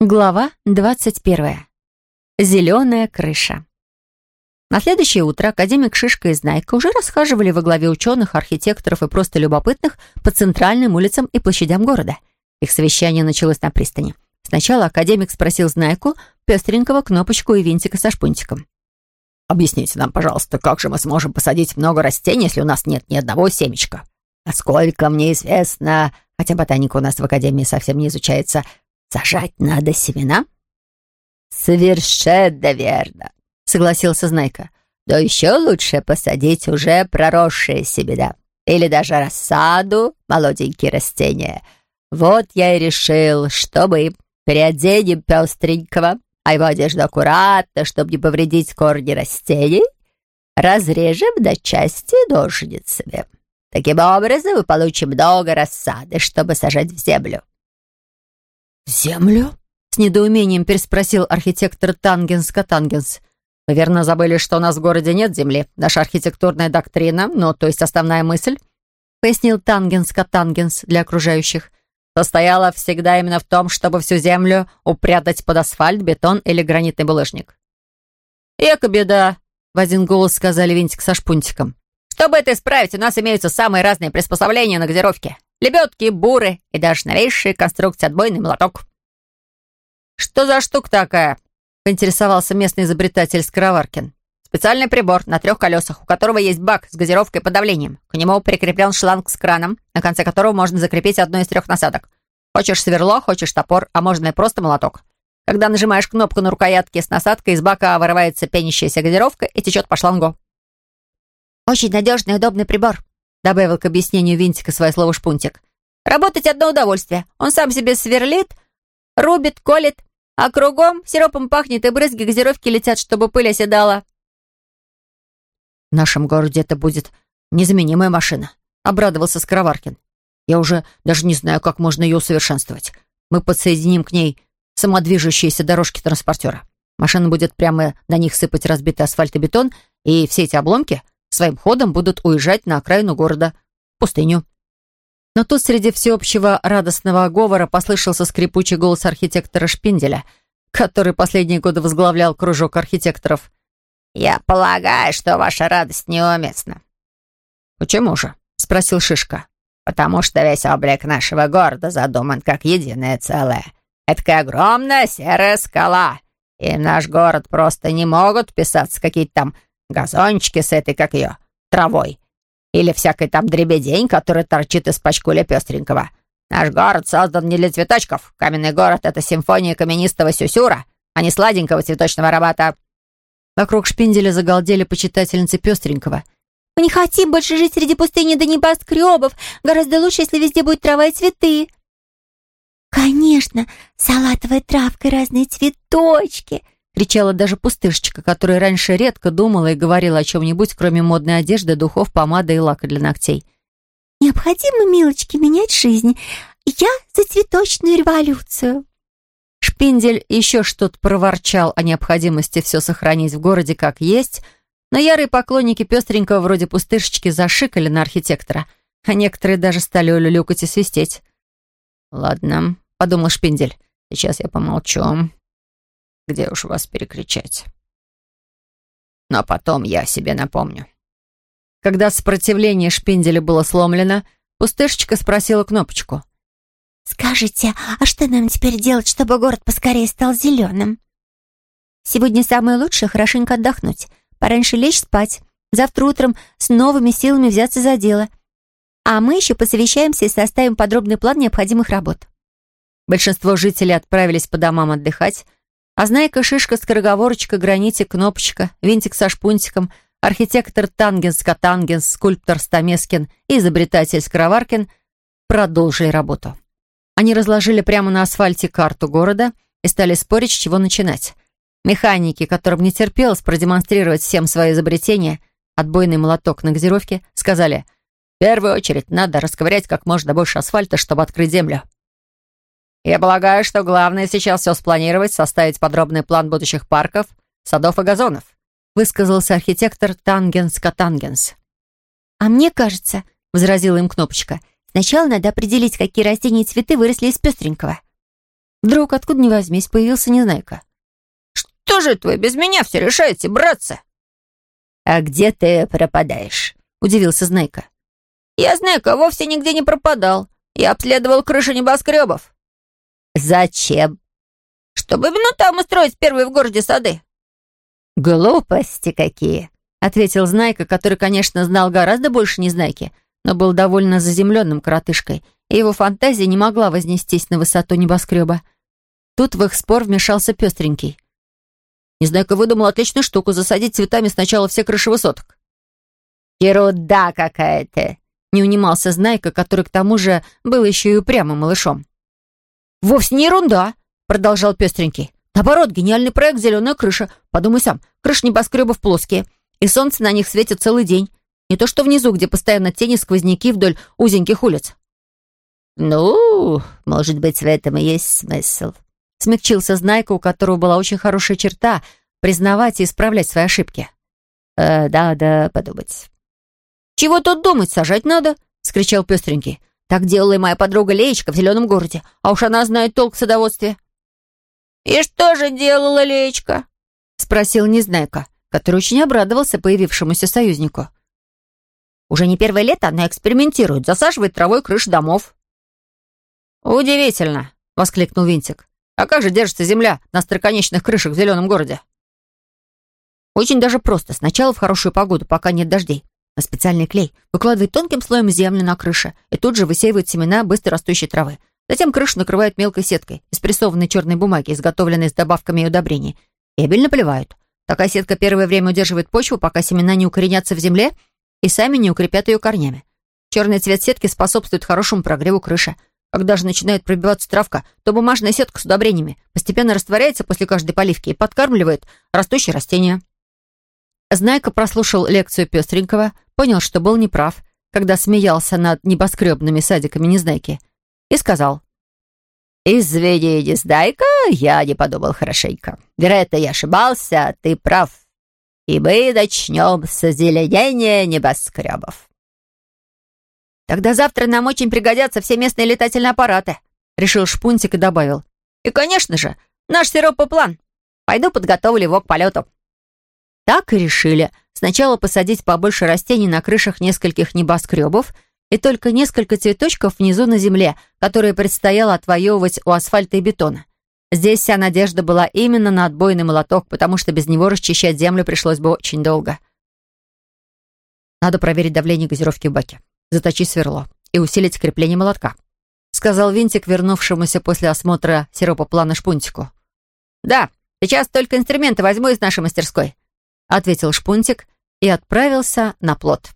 Глава 21. Зеленая крыша. На следующее утро академик Шишка и Знайка уже расхаживали во главе ученых, архитекторов и просто любопытных по центральным улицам и площадям города. Их совещание началось на пристани. Сначала академик спросил Знайку, пестренького, кнопочку и винтика со шпунтиком. «Объясните нам, пожалуйста, как же мы сможем посадить много растений, если у нас нет ни одного семечка? Насколько мне известно, хотя ботаника у нас в академии совсем не изучается, Сажать надо семена?» «Совершенно верно», — согласился Знайка. «Но еще лучше посадить уже проросшие семена. Или даже рассаду, молоденькие растения. Вот я и решил, чтобы переоденем пестренького, а его одежду аккуратно, чтобы не повредить корни растений, разрежем на части ножницами. Таким образом мы получим много рассады, чтобы сажать в землю. «Землю?» — с недоумением переспросил архитектор Тангенс-Катангенс. «Вы верно забыли, что у нас в городе нет земли? Наша архитектурная доктрина, ну, то есть основная мысль?» — пояснил Тангенс-Катангенс для окружающих. «Состояла всегда именно в том, чтобы всю землю упрятать под асфальт, бетон или гранитный булыжник». «Эка беда!» — в один голос сказали Винтик со шпунтиком. «Чтобы это исправить, у нас имеются самые разные приспособления на газировке. Лебедки, буры и даже новейшие конструкции отбойный молоток. «Что за штука такая?» — поинтересовался местный изобретатель Скороваркин. «Специальный прибор на трех колесах, у которого есть бак с газировкой под давлением. К нему прикреплен шланг с краном, на конце которого можно закрепить одну из трех насадок. Хочешь сверло, хочешь топор, а можно и просто молоток. Когда нажимаешь кнопку на рукоятке с насадкой, из бака вырывается пенящаяся газировка и течет по шлангу. «Очень надежный и удобный прибор», добавил к объяснению винтика свое слово шпунтик. «Работать одно удовольствие. Он сам себе сверлит, рубит, колет, а кругом сиропом пахнет, и брызги газировки летят, чтобы пыль оседала». «В нашем городе это будет незаменимая машина», — обрадовался Скороваркин. «Я уже даже не знаю, как можно ее усовершенствовать. Мы подсоединим к ней самодвижущиеся дорожки транспортера. Машина будет прямо на них сыпать разбитый асфальт и бетон, и все эти обломки своим ходом будут уезжать на окраину города, в пустыню. Но тут среди всеобщего радостного говора послышался скрипучий голос архитектора Шпинделя, который последние годы возглавлял кружок архитекторов. «Я полагаю, что ваша радость неуместна». «Почему же?» — спросил Шишка. «Потому что весь облик нашего города задуман как единое целое. Это огромная серая скала, и наш город просто не могут писаться какие-то там газончики с этой, как ее, травой. Или всякой там дребедень, который торчит из пачкуля пестренького. Наш город создан не для цветочков. Каменный город — это симфония каменистого сюсюра, а не сладенького цветочного аромата». Вокруг шпинделя загалдели почитательницы пестренького. «Мы не хотим больше жить среди пустыни до небоскребов. Гораздо лучше, если везде будет трава и цветы». «Конечно, салатовая травка и разные цветочки», кричала даже пустышечка, которая раньше редко думала и говорила о чем-нибудь, кроме модной одежды, духов, помады и лака для ногтей. «Необходимо, милочки, менять жизнь. Я за цветочную революцию». Шпиндель еще что-то проворчал о необходимости все сохранить в городе как есть, но ярые поклонники пестренького вроде пустышечки зашикали на архитектора, а некоторые даже стали улюлюкать и свистеть. «Ладно», — подумал Шпиндель, — «сейчас я помолчу, где уж вас перекричать? Но потом я себе напомню. Когда сопротивление шпинделя было сломлено, пустышечка спросила кнопочку. «Скажите, а что нам теперь делать, чтобы город поскорее стал зеленым?» «Сегодня самое лучшее — хорошенько отдохнуть, пораньше лечь спать, завтра утром с новыми силами взяться за дело. А мы еще посовещаемся и составим подробный план необходимых работ». Большинство жителей отправились по домам отдыхать, а знайка, шишка, скороговорочка, гранитик, кнопочка, винтик со шпунтиком, архитектор Тангенс-Катангенс, скульптор Стамескин и изобретатель Скороваркин продолжили работу. Они разложили прямо на асфальте карту города и стали спорить, с чего начинать. Механики, которым не терпелось продемонстрировать всем свои изобретения, отбойный молоток на газировке, сказали, «В первую очередь надо расковырять как можно больше асфальта, чтобы открыть землю». Я полагаю, что главное сейчас все спланировать, составить подробный план будущих парков, садов и газонов», высказался архитектор Тангенс Катангенс. «А мне кажется», — возразила им Кнопочка, «сначала надо определить, какие растения и цветы выросли из пестренького». Вдруг, откуда ни возьмись, появился Незнайка. «Что же это вы без меня все решаете, братцы?» «А где ты пропадаешь?» — удивился Знайка. «Я, Знайка, вовсе нигде не пропадал. Я обследовал крыши небоскребов». «Зачем?» «Чтобы именно там устроить первые в городе сады». «Глупости какие!» — ответил Знайка, который, конечно, знал гораздо больше Незнайки, но был довольно заземленным коротышкой, и его фантазия не могла вознестись на высоту небоскреба. Тут в их спор вмешался пестренький. Незнайка выдумал отличную штуку — засадить цветами сначала все крыши высоток. «Ерунда какая-то!» — не унимался Знайка, который к тому же был еще и упрямым малышом. «Вовсе не ерунда!» — продолжал пестренький. «Наоборот, гениальный проект «Зеленая крыша». Подумай сам, крыши небоскребов плоские, и солнце на них светит целый день. Не то что внизу, где постоянно тени сквозняки вдоль узеньких улиц». «Ну, может быть, в этом и есть смысл», — смягчился Знайка, у которого была очень хорошая черта — признавать и исправлять свои ошибки. «Э, «Да, подумать». «Чего тут думать, сажать надо?» — скричал пестренький. «Так делала и моя подруга Леечка в зеленом городе, а уж она знает толк в садоводстве». «И что же делала Леечка?» — спросил Незнайка, который очень обрадовался появившемуся союзнику. «Уже не первое лето она экспериментирует, засаживает травой крыши домов». «Удивительно!» — воскликнул Винтик. «А как же держится земля на строконечных крышах в зеленом городе?» «Очень даже просто. Сначала в хорошую погоду, пока нет дождей на специальный клей, выкладывает тонким слоем землю на крыше и тут же высеивает семена быстро растущей травы. Затем крышу накрывают мелкой сеткой из прессованной черной бумаги, изготовленной с добавками и удобрений, и обильно поливают. Такая сетка первое время удерживает почву, пока семена не укоренятся в земле и сами не укрепят ее корнями. Черный цвет сетки способствует хорошему прогреву крыши. Когда же начинает пробиваться травка, то бумажная сетка с удобрениями постепенно растворяется после каждой поливки и подкармливает растущие растения. Знайка прослушал лекцию Пестренького, понял, что был неправ, когда смеялся над небоскребными садиками Незнайки, и сказал. «Извини, Незнайка, я не подумал хорошенько. Вероятно, я ошибался, ты прав. И мы начнем с озеленения небоскребов». «Тогда завтра нам очень пригодятся все местные летательные аппараты», решил Шпунтик и добавил. «И, конечно же, наш сиропоплан. Пойду подготовлю его к полету». Так и решили. Сначала посадить побольше растений на крышах нескольких небоскребов и только несколько цветочков внизу на земле, которые предстояло отвоевывать у асфальта и бетона. Здесь вся надежда была именно на отбойный молоток, потому что без него расчищать землю пришлось бы очень долго. «Надо проверить давление газировки в баке, заточить сверло и усилить крепление молотка», сказал Винтик, вернувшемуся после осмотра сиропоплана Шпунтику. «Да, сейчас только инструменты возьму из нашей мастерской», ответил Шпунтик и отправился на плот.